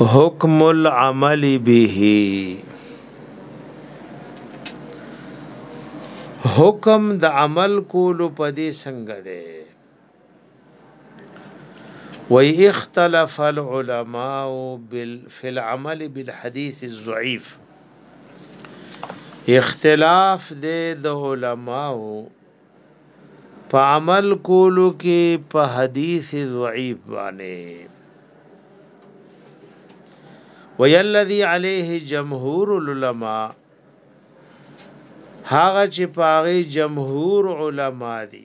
حکم العمل به حکم د عمل کولو په دې څنګه دی وی اختلف العلماء في العمل بالحديث الضعيف اختلاف دې د علماو په عمل کولو کې په حدیث ضعیف باندې وی الذي عليه جمهور العلماء هغه چې پاغي جمهور علما دي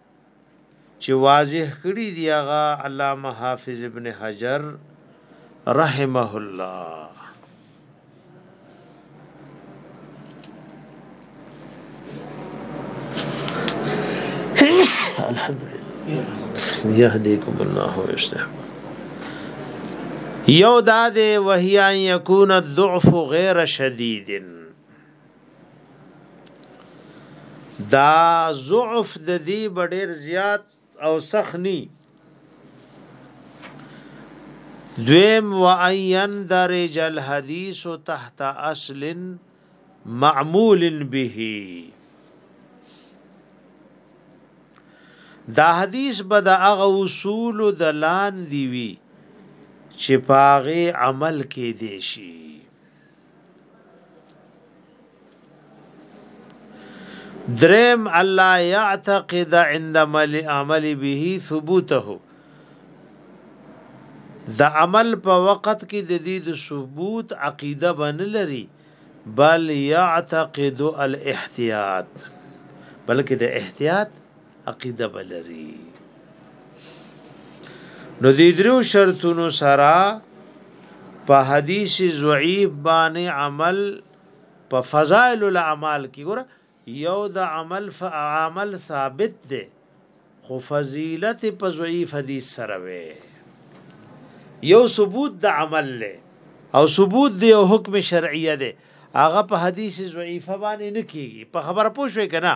چې واضح کړی دی هغه علامه حافظ ابن حجر رحمه الله الحمد لله يهديكم الله ويصلح یو دا دی وهي ان يكون الضعف غیر شدید دا ضعف د دې ډیر زیات او سخنی دویم و اين درج الحديث تحت اصل معمول به دا حدیث به د هغه اصول د لاندې وي چې پاغه عمل کې دی شي درم الله يعتقد عند عمل به ثبوته د عمل په وخت کې د دې د ثبوت عقیده بن لري بل يعتقد الاحتياط بلکې د احتیاط عقیده بلری نو دې درو شرطونو سره په حدیث ضعیف باندې عمل په فضائل الاعمال کې ګور یو د عمل عمل ثابت دی خو فضیلت په ضعیف حدیث سره وي یو ثبوت د عمل له او ثبوت دی او حکم شرعیه دی هغه په حدیث ضعیفه باندې نه کیږي په خبره پوه شوي کنه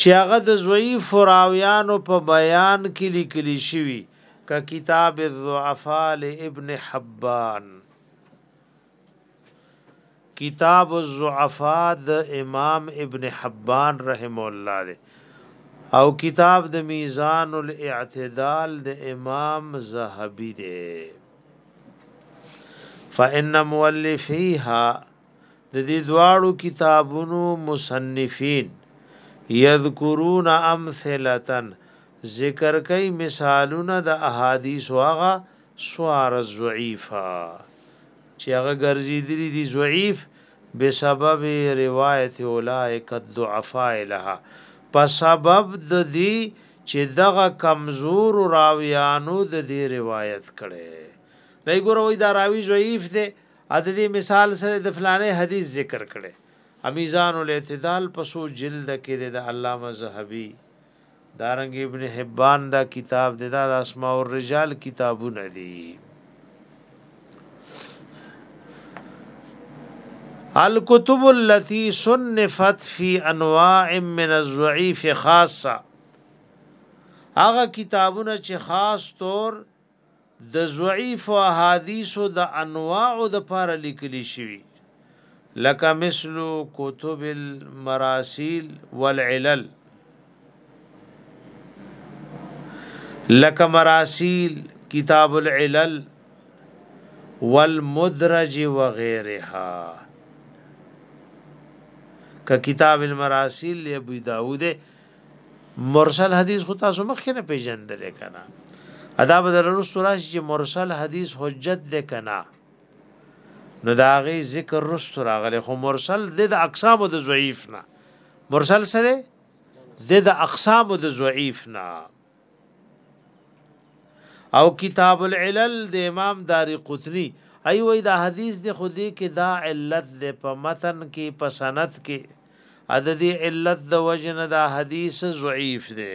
چې هغه د ضعیف راویانو په بیان کې لیکل شوی ک کتاب الضعفاء لابن حبان کتاب الضعفاء د امام ابن حبان رحم الله دی او کتاب د میزان الاعتدال د امام زهبی دی فان مولفیها د دې دواړو کتابونو مصنفین یذکرون امثله ذکر کوي مثالونه د احادیث واغه سوار ضعیفه چې هغه ګرځیدلی دي ضعیف بسبب روایت اولائک الضعفاء لها په سبب د دې چې دغه کمزور راویانو د دې روایت کړي نه ګوروي دا راوی ضعیف دی ا د دې مثال سره د فلانه حدیث ذکر کړي امیزان الاعتدال په سو جلد کې د علامه زهبي دارنګ ابن حبان دا کتاب د دا اسماء الرجال کتابونه دي الكتب التي صنفت في انواع من الضعيف خاصه هغه کتابونه چې خاص طور د ضعیف احادیثو د انواع د پاره لیکل شوی لکه مثل کتب المراسیل والعلل لکه مراسیل کتاب العلل والمدرج وغيرها ک کتاب المراسیل لابی داود مرسل حدیث خو تاسو مخکې نه پیژندل کنه ادا بدر رسول راش چې مرسل حدیث حجت ده کنه نو داغي ذکر رسول راغله خو مرسل د اقسام د ضعیف نه مرسل سره د اقسام د ضعیف نه او کتاب العلل د امام داری قطنی ای وای دا حدیث د خودی کې دا علت د په متن کې په سند کې عددی علت د وجن دا حدیث ضعیف دی